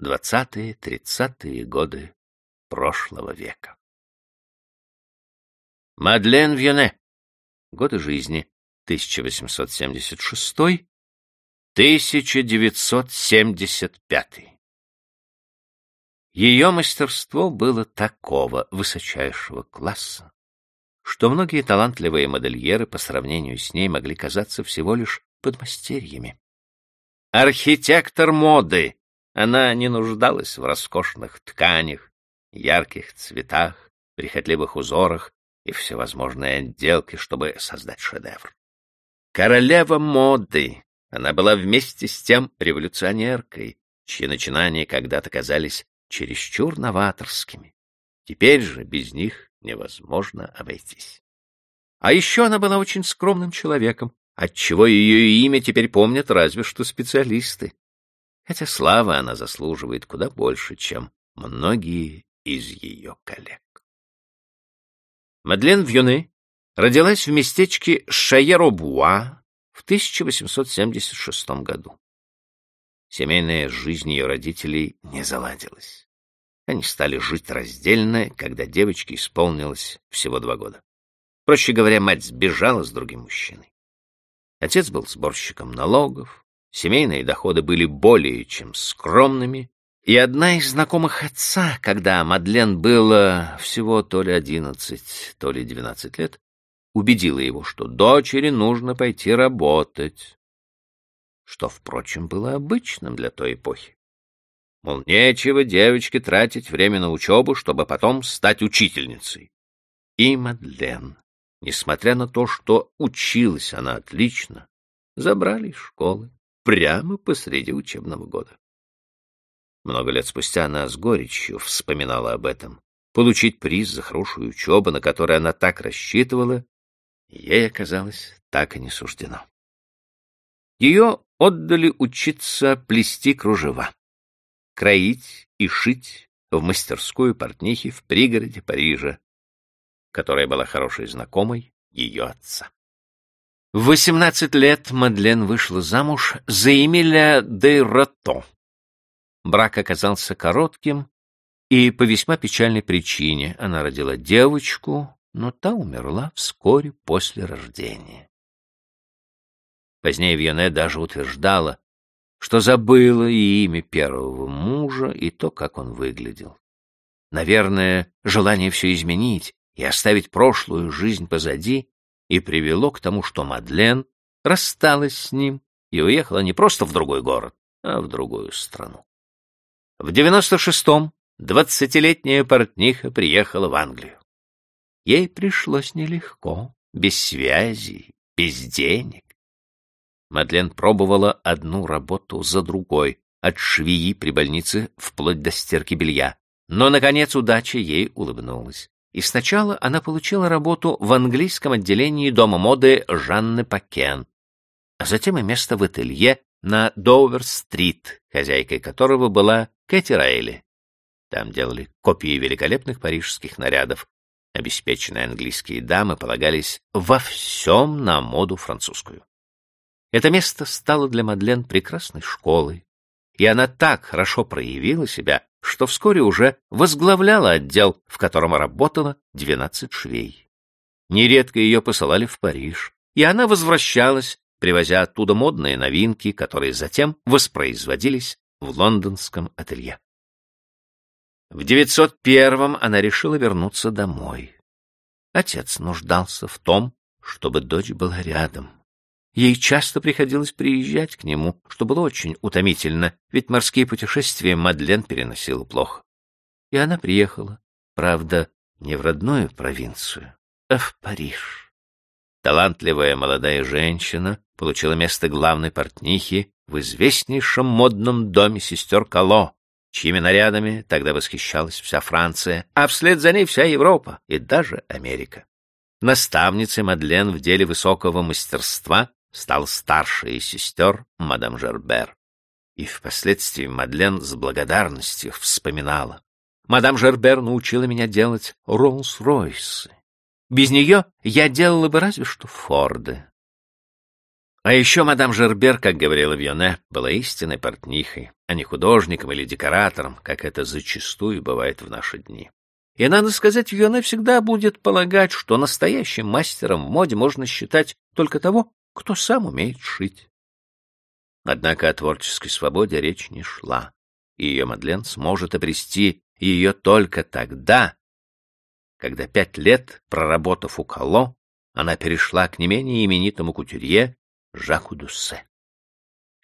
20-30-е годы прошлого века. Мадлен Вьене. Годы жизни 1876-1975. Ее мастерство было такого высочайшего класса, что многие талантливые модельеры по сравнению с ней могли казаться всего лишь подмастерьями. Архитектор моды, она не нуждалась в роскошных тканях, ярких цветах, прихотливых узорах и всевозможной отделке, чтобы создать шедевр. Королева моды, она была вместе с тем революционеркой, чьи начинания когда-то казались чересчур новаторскими. Теперь же без них невозможно обойтись. А еще она была очень скромным человеком, отчего ее имя теперь помнят разве что специалисты. Хотя славы она заслуживает куда больше, чем многие из ее коллег. Мадлен Вьюне родилась в местечке Шаеробуа в 1876 году. Семейная жизнь ее родителей не заладилась. Они стали жить раздельно, когда девочке исполнилось всего два года. Проще говоря, мать сбежала с другим мужчиной. Отец был сборщиком налогов, семейные доходы были более чем скромными, и одна из знакомых отца, когда Мадлен было всего то ли одиннадцать, то ли двенадцать лет, убедила его, что дочери нужно пойти работать что, впрочем, было обычным для той эпохи. Мол, нечего девочке тратить время на учебу, чтобы потом стать учительницей. И Мадлен, несмотря на то, что училась она отлично, забрали из школы прямо посреди учебного года. Много лет спустя она с горечью вспоминала об этом. Получить приз за хорошую учебу, на которой она так рассчитывала, ей оказалось так и не суждено. Ее отдали учиться плести кружева, кроить и шить в мастерскую портнихи в пригороде Парижа, которая была хорошей знакомой ее отца. В 18 лет Мадлен вышла замуж за Эмиля де Рото. Брак оказался коротким, и по весьма печальной причине она родила девочку, но та умерла вскоре после рождения. Позднее Вьоне даже утверждала, что забыла и имя первого мужа, и то, как он выглядел. Наверное, желание все изменить и оставить прошлую жизнь позади и привело к тому, что Мадлен рассталась с ним и уехала не просто в другой город, а в другую страну. В девяносто шестом двадцатилетняя портниха приехала в Англию. Ей пришлось нелегко, без связей, без денег. Мадлен пробовала одну работу за другой, от швеи при больнице вплоть до стирки белья. Но, наконец, удача ей улыбнулась. И сначала она получила работу в английском отделении дома моды Жанны Пакен, а затем и место в ателье на Доувер-стрит, хозяйкой которого была Кэти Райли. Там делали копии великолепных парижских нарядов. Обеспеченные английские дамы полагались во всем на моду французскую. Это место стало для Мадлен прекрасной школой, и она так хорошо проявила себя, что вскоре уже возглавляла отдел, в котором работало двенадцать швей. Нередко ее посылали в Париж, и она возвращалась, привозя оттуда модные новинки, которые затем воспроизводились в лондонском ателье. В 901-м она решила вернуться домой. Отец нуждался в том, чтобы дочь была рядом. Ей часто приходилось приезжать к нему, что было очень утомительно, ведь морские путешествия Мадлен переносила плохо. И она приехала, правда, не в родную провинцию, а в Париж. Талантливая молодая женщина получила место главной портнихи в известнейшем модном доме сестер Кало, чьими нарядами тогда восхищалась вся Франция, а вслед за ней вся Европа и даже Америка. Наставницей Мадлен в деле высокого мастерства стал старшей из сестер мадам Жербер. И впоследствии Мадлен с благодарностью вспоминала. Мадам Жербер научила меня делать Роллс-Ройсы. Без нее я делала бы разве что Форды. А еще мадам Жербер, как говорила Вьоне, была истинной портнихой, а не художником или декоратором, как это зачастую бывает в наши дни. И, надо сказать, Вьоне всегда будет полагать, что настоящим мастером в моде можно считать только того, кто сам умеет шить. Однако о творческой свободе речь не шла, и ее Мадлен сможет обрести ее только тогда, когда пять лет, проработав у Кало, она перешла к не менее именитому кутюрье Жаку Дуссе.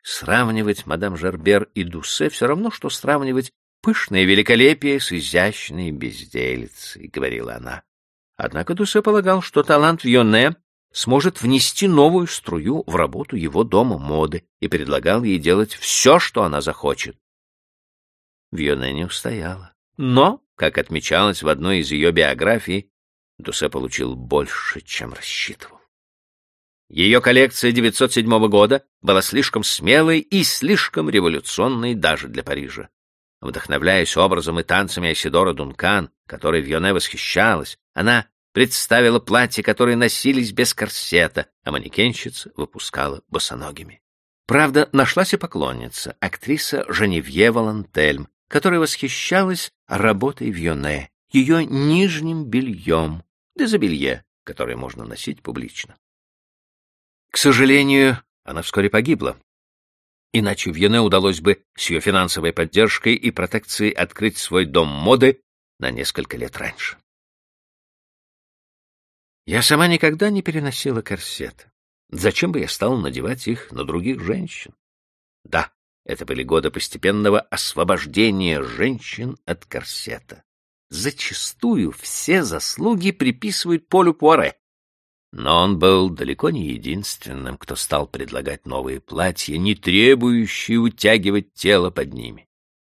Сравнивать мадам Жербер и Дуссе все равно, что сравнивать пышное великолепие с изящной безделицей, — говорила она. Однако Дуссе полагал, что талант Вьоне сможет внести новую струю в работу его дома моды и предлагал ей делать все, что она захочет. Вьоне не устояла. Но, как отмечалось в одной из ее биографий, Дусе получил больше, чем рассчитывал. Ее коллекция 907 года была слишком смелой и слишком революционной даже для Парижа. Вдохновляясь образом и танцами Айсидора Дункан, которой Вьоне восхищалась, она представила платья, которые носились без корсета, а манекенщица выпускала босоногими. Правда, нашлась и поклонница, актриса Женевье Валантельм, которая восхищалась работой Вьоне, ее нижним бельем, дезобелье, которое можно носить публично. К сожалению, она вскоре погибла. Иначе Вьене удалось бы с ее финансовой поддержкой и протекцией открыть свой дом моды на несколько лет раньше. Я сама никогда не переносила корсеты. Зачем бы я стала надевать их на других женщин? Да, это были годы постепенного освобождения женщин от корсета. Зачастую все заслуги приписывают Полю Пуаре. Но он был далеко не единственным, кто стал предлагать новые платья, не требующие утягивать тело под ними.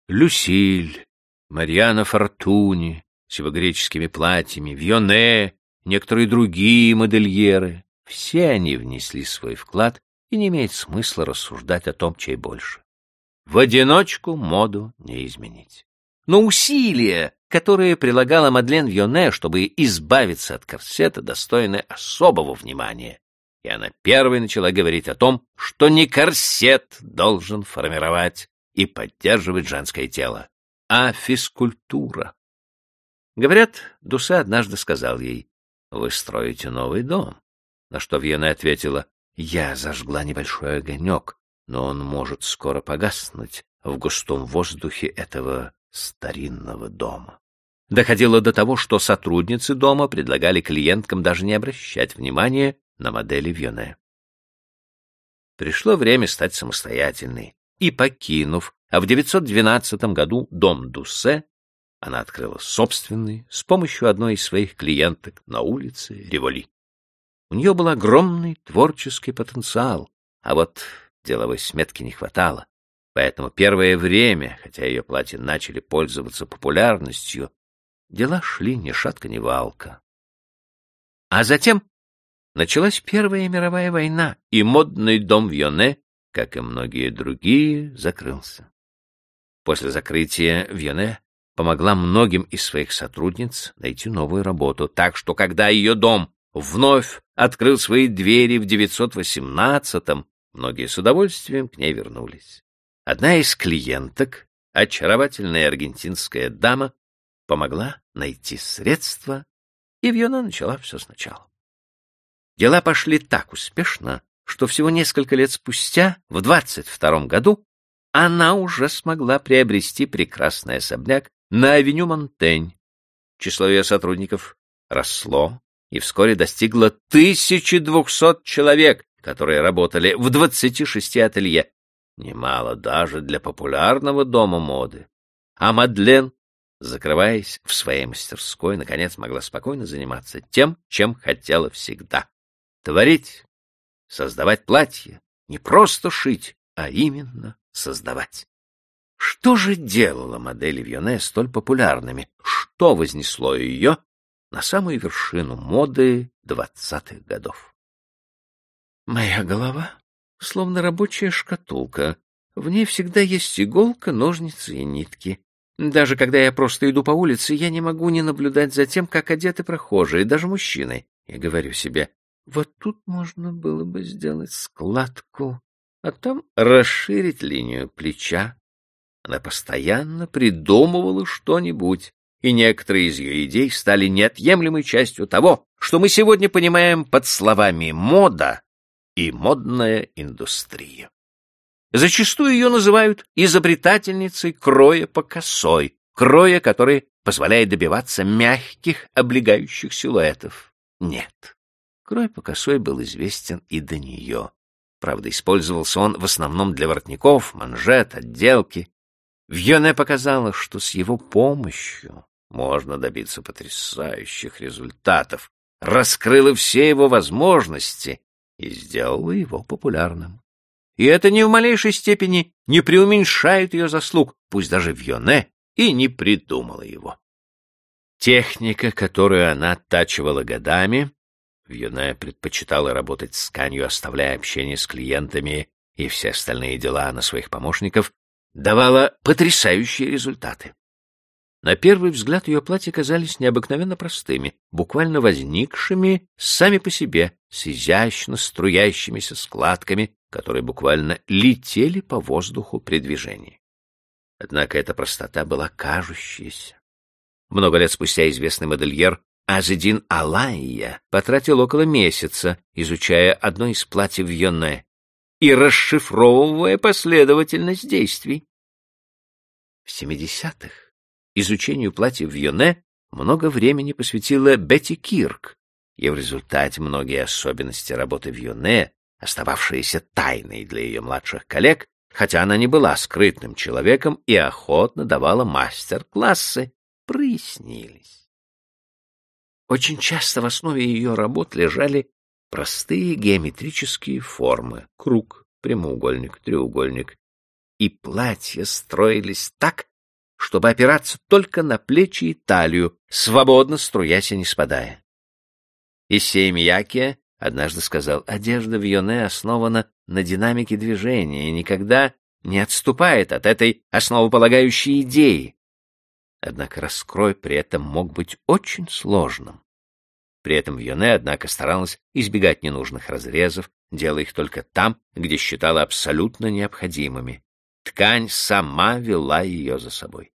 Люсиль, Мариана Фортуни с его греческими платьями, Вьоне некоторые другие модельеры. Все они внесли свой вклад, и не имеет смысла рассуждать о том, чей больше. В одиночку моду не изменить. Но усилия, которые прилагала Мадлен Вьоне, чтобы избавиться от корсета, достойны особого внимания. И она первой начала говорить о том, что не корсет должен формировать и поддерживать женское тело, а физкультура. Говорят, Дуса однажды сказал ей, вы строите новый дом. На что Вьена ответила, я зажгла небольшой огонек, но он может скоро погаснуть в густом воздухе этого старинного дома. Доходило до того, что сотрудницы дома предлагали клиенткам даже не обращать внимания на модели Вьоне. Пришло время стать самостоятельной, и, покинув, а в 912 году дом Дуссе, она открыла собственный с помощью одной из своих клиенток на улице Револи. У нее был огромный творческий потенциал, а вот деловой сметки не хватало. Поэтому первое время, хотя ее платья начали пользоваться популярностью, дела шли ни шатка, ни валка. А затем началась Первая мировая война, и модный дом в Йоне, как и многие другие, закрылся. После закрытия Вьоне помогла многим из своих сотрудниц найти новую работу, так что когда ее дом вновь открыл свои двери в 918-м, многие с удовольствием к ней вернулись. Одна из клиенток, очаровательная аргентинская дама, помогла найти средства, и Вьона начала все сначала. Дела пошли так успешно, что всего несколько лет спустя, в 22 году, она уже смогла приобрести прекрасный особняк на авеню Монтень. Число ее сотрудников росло и вскоре достигло 1200 человек, которые работали в 26 ателье. Немало даже для популярного дома моды. А Мадлен, закрываясь в своей мастерской, наконец могла спокойно заниматься тем, чем хотела всегда. Творить, создавать платья, не просто шить, а именно создавать. Что же делало модели Вьоне столь популярными? Что вознесло ее на самую вершину моды двадцатых годов? Моя голова словно рабочая шкатулка. В ней всегда есть иголка, ножницы и нитки. Даже когда я просто иду по улице, я не могу не наблюдать за тем, как одеты прохожие, даже мужчины. Я говорю себе, Вот тут можно было бы сделать складку, а там расширить линию плеча. Она постоянно придумывала что-нибудь, и некоторые из ее идей стали неотъемлемой частью того, что мы сегодня понимаем под словами «мода» и «модная индустрия». Зачастую ее называют изобретательницей кроя по косой, кроя, который позволяет добиваться мягких, облегающих силуэтов. Нет, крой по косой был известен и до нее. Правда, использовался он в основном для воротников, манжет, отделки. Вьоне показала, что с его помощью можно добиться потрясающих результатов, раскрыла все его возможности и сделала его популярным. И это ни в малейшей степени не преуменьшает ее заслуг, пусть даже Вьоне и не придумала его. Техника, которую она оттачивала годами, Вьоне предпочитала работать с тканью, оставляя общение с клиентами и все остальные дела на своих помощников, давала потрясающие результаты. На первый взгляд ее платья казались необыкновенно простыми, буквально возникшими сами по себе, с изящно струящимися складками, которые буквально летели по воздуху при движении. Однако эта простота была кажущейся. Много лет спустя известный модельер Азедин Алайя потратил около месяца, изучая одно из платьев Йоне и расшифровывая последовательность действий. В 70-х изучению платьев Вьоне много времени посвятила Бетти Кирк, и в результате многие особенности работы Вьоне, остававшиеся тайной для ее младших коллег, хотя она не была скрытным человеком и охотно давала мастер-классы, прояснились. Очень часто в основе ее работ лежали простые геометрические формы — круг, прямоугольник, треугольник, и платья строились так, чтобы опираться только на плечи и талию, свободно струясь и не спадая. Исей Мияке однажды сказал, одежда в Йоне основана на динамике движения и никогда не отступает от этой основополагающей идеи. Однако раскрой при этом мог быть очень сложным. При этом Вьоне, однако, старалась избегать ненужных разрезов, делая их только там, где считала абсолютно необходимыми. Ткань сама вела ее за собой.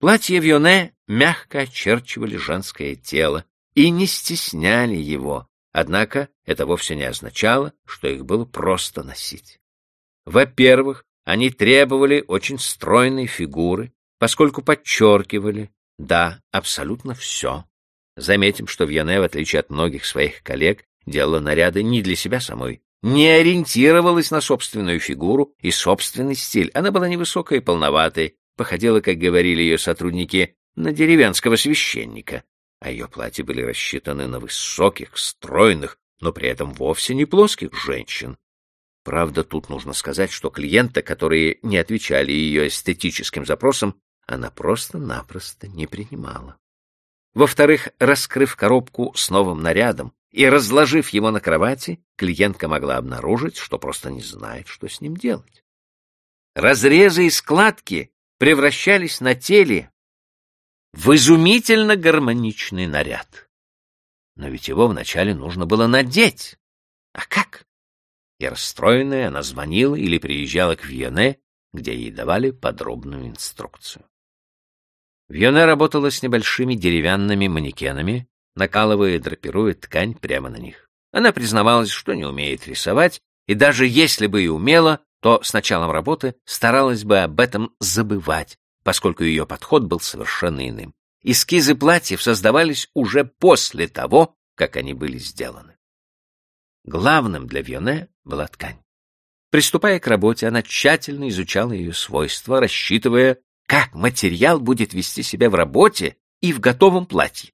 Платья Вьоне мягко очерчивали женское тело и не стесняли его, однако это вовсе не означало, что их было просто носить. Во-первых, они требовали очень стройной фигуры, поскольку подчеркивали, да, абсолютно все. Заметим, что Вьоне, в отличие от многих своих коллег, делала наряды не для себя самой, не ориентировалась на собственную фигуру и собственный стиль. Она была невысокой и полноватой, походила, как говорили ее сотрудники, на деревенского священника, а ее платья были рассчитаны на высоких, стройных, но при этом вовсе не плоских женщин. Правда, тут нужно сказать, что клиенты, которые не отвечали ее эстетическим запросам, она просто-напросто не принимала. Во-вторых, раскрыв коробку с новым нарядом и разложив его на кровати, клиентка могла обнаружить, что просто не знает, что с ним делать. Разрезы и складки превращались на теле в изумительно гармоничный наряд. Но ведь его вначале нужно было надеть. А как? И расстроенная она звонила или приезжала к Вьене, где ей давали подробную инструкцию. Вьене работала с небольшими деревянными манекенами, накалывая и драпируя ткань прямо на них. Она признавалась, что не умеет рисовать, и даже если бы и умела, то с началом работы старалась бы об этом забывать, поскольку ее подход был совершенно иным. Эскизы платьев создавались уже после того, как они были сделаны. Главным для Вьоне была ткань. Приступая к работе, она тщательно изучала ее свойства, рассчитывая, как материал будет вести себя в работе и в готовом платье.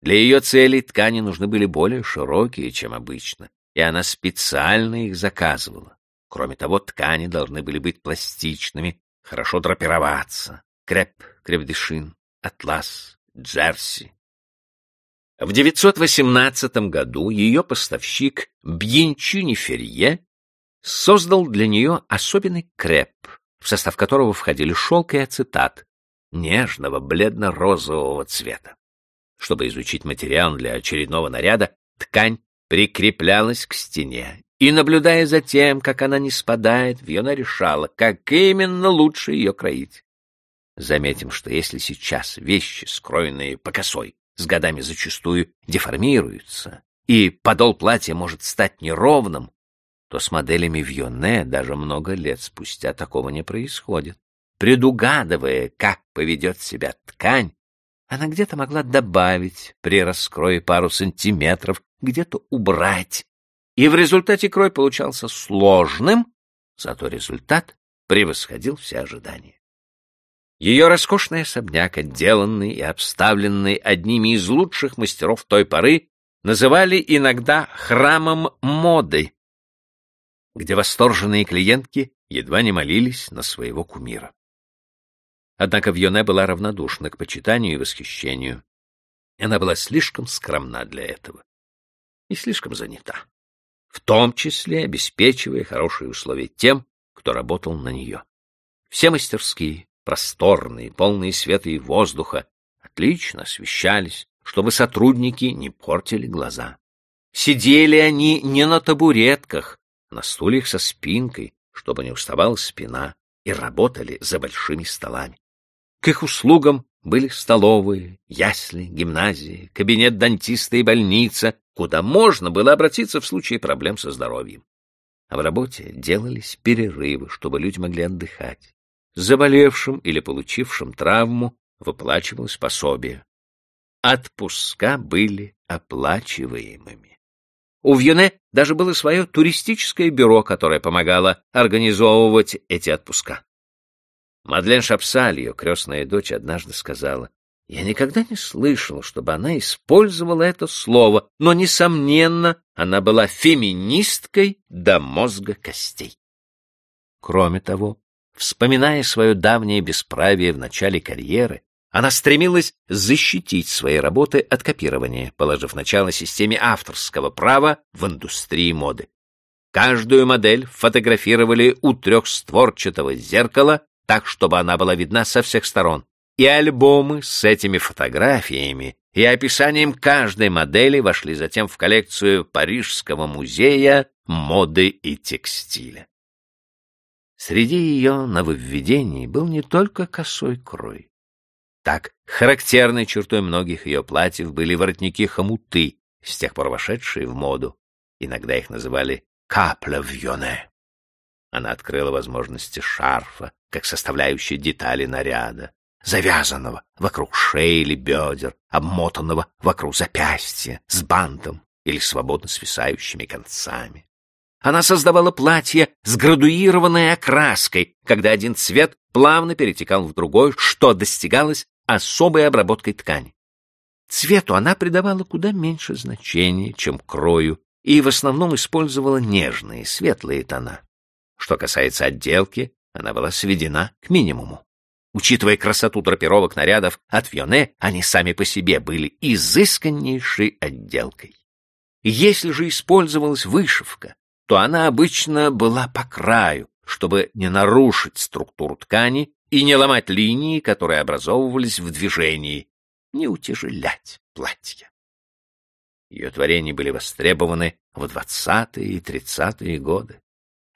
Для ее целей ткани нужны были более широкие, чем обычно, и она специально их заказывала. Кроме того, ткани должны были быть пластичными, хорошо драпироваться. Креп, крепдешин, атлас, джерси. В 918 году ее поставщик Бьенчуни Ферье создал для нее особенный креп, в состав которого входили шелк и ацетат нежного бледно-розового цвета. Чтобы изучить материал для очередного наряда, ткань прикреплялась к стене, и, наблюдая за тем, как она не спадает, Вьона решала, как именно лучше ее кроить. Заметим, что если сейчас вещи, скроенные по косой, с годами зачастую деформируются, и подол платья может стать неровным, то с моделями Вьоне даже много лет спустя такого не происходит. Предугадывая, как поведет себя ткань, она где-то могла добавить при раскрое пару сантиметров, где-то убрать, и в результате крой получался сложным, зато результат превосходил все ожидания. Ее роскошный особняк, отделанный и обставленный одними из лучших мастеров той поры, называли иногда храмом моды, где восторженные клиентки едва не молились на своего кумира. Однако Вьоне была равнодушна к почитанию и восхищению. Она была слишком скромна для этого и слишком занята в том числе обеспечивая хорошие условия тем, кто работал на нее. Все мастерские, просторные, полные света и воздуха, отлично освещались, чтобы сотрудники не портили глаза. Сидели они не на табуретках, на стульях со спинкой, чтобы не уставала спина, и работали за большими столами. К их услугам были столовые, ясли, гимназии, кабинет дантиста и больница, куда можно было обратиться в случае проблем со здоровьем. А в работе делались перерывы, чтобы люди могли отдыхать. Заболевшим или получившим травму выплачивалось пособие. Отпуска были оплачиваемыми. У Вьюне даже было свое туристическое бюро, которое помогало организовывать эти отпуска. Мадлен Шапсаль, ее крестная дочь, однажды сказала, я никогда не слышал, чтобы она использовала это слово, но, несомненно, она была феминисткой до мозга костей. Кроме того, вспоминая свое давнее бесправие в начале карьеры, она стремилась защитить свои работы от копирования, положив начало системе авторского права в индустрии моды. Каждую модель фотографировали у трехстворчатого зеркала так, чтобы она была видна со всех сторон, и альбомы с этими фотографиями и описанием каждой модели вошли затем в коллекцию Парижского музея моды и текстиля. Среди ее нововведений был не только косой крой. Так, характерной чертой многих ее платьев были воротники-хомуты, с тех пор вошедшие в моду. Иногда их называли «капля вьоне». Она открыла возможности шарфа, как составляющей детали наряда, завязанного вокруг шеи или бедер, обмотанного вокруг запястья, с бантом или свободно свисающими концами. Она создавала платье с градуированной окраской, когда один цвет плавно перетекал в другой, что достигалось особой обработкой ткани. Цвету она придавала куда меньше значения, чем крою, и в основном использовала нежные, светлые тона. Что касается отделки, она была сведена к минимуму. Учитывая красоту драпировок нарядов от Вьоне, они сами по себе были изысканнейшей отделкой. Если же использовалась вышивка, то она обычно была по краю, чтобы не нарушить структуру ткани и не ломать линии, которые образовывались в движении, не утяжелять платье. Ее творения были востребованы в двадцатые и тридцатые годы.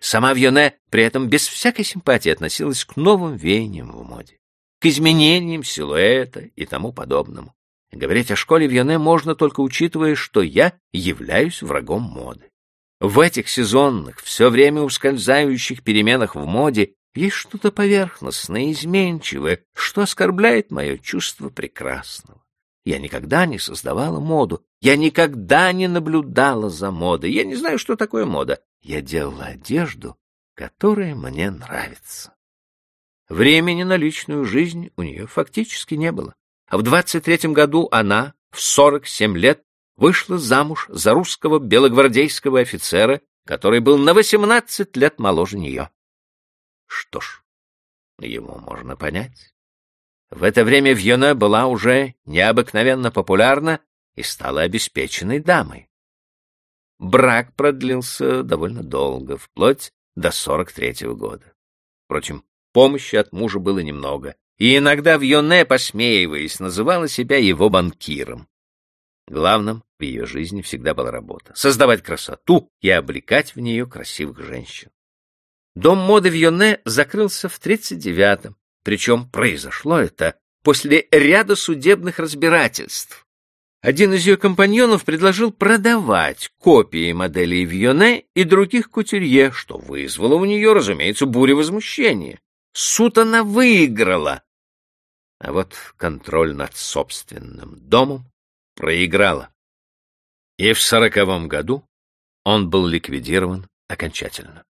Сама Вьоне при этом без всякой симпатии относилась к новым веяниям в моде, к изменениям силуэта и тому подобному. Говорить о школе Вьоне можно только учитывая, что я являюсь врагом моды. В этих сезонных, все время ускользающих переменах в моде есть что-то поверхностное, изменчивое, что оскорбляет мое чувство прекрасного. Я никогда не создавала моду, я никогда не наблюдала за модой, я не знаю, что такое мода, я делала одежду, которая мне нравится. Времени на личную жизнь у нее фактически не было. А в 23-м году она, в 47 лет, вышла замуж за русского белогвардейского офицера, который был на 18 лет моложе нее. Что ж, его можно понять. В это время Вьена была уже необыкновенно популярна и стала обеспеченной дамой. Брак продлился довольно долго, вплоть до 43-го года. Впрочем, помощи от мужа было немного, и иногда в Йоне, посмеиваясь, называла себя его банкиром. Главным в ее жизни всегда была работа — создавать красоту и облекать в нее красивых женщин. Дом моды в Йоне закрылся в 39-м, причем произошло это после ряда судебных разбирательств. Один из ее компаньонов предложил продавать копии моделей Вьоне и других кутюрье, что вызвало у нее, разумеется, бурю возмущения. Суд она выиграла, а вот контроль над собственным домом проиграла. И в сороковом году он был ликвидирован окончательно.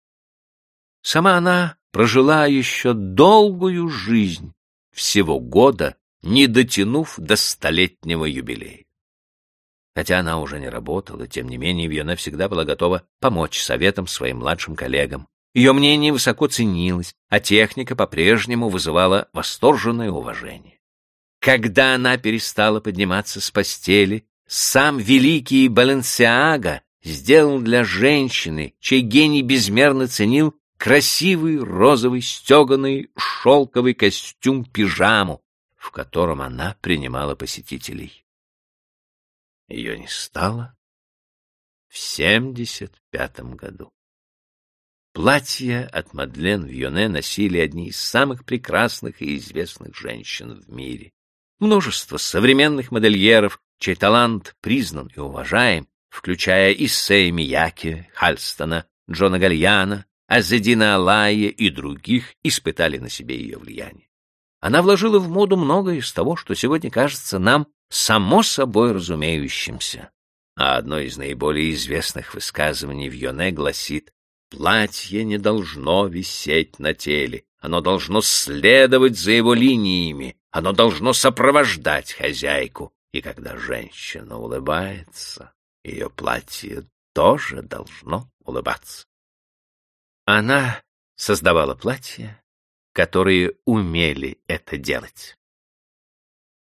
Сама она прожила еще долгую жизнь, всего года, не дотянув до столетнего юбилея. Хотя она уже не работала, тем не менее Вьена всегда была готова помочь советам своим младшим коллегам. Ее мнение высоко ценилось, а техника по-прежнему вызывала восторженное уважение. Когда она перестала подниматься с постели, сам великий Баленсиага сделал для женщины, чей гений безмерно ценил, красивый розовый стеганый шелковый костюм-пижаму, в котором она принимала посетителей. Ее не стало в семьдесят пятом году. Платья от Мадлен Вьоне носили одни из самых прекрасных и известных женщин в мире. Множество современных модельеров, чей талант признан и уважаем, включая Исея Мияки, Хальстона, Джона Гальяна, Азедина Алая и других, испытали на себе ее влияние. Она вложила в моду многое из того, что сегодня кажется нам само собой разумеющимся. А одно из наиболее известных высказываний в Йоне гласит «Платье не должно висеть на теле, оно должно следовать за его линиями, оно должно сопровождать хозяйку, и когда женщина улыбается, ее платье тоже должно улыбаться». Она создавала платья, которые умели это делать.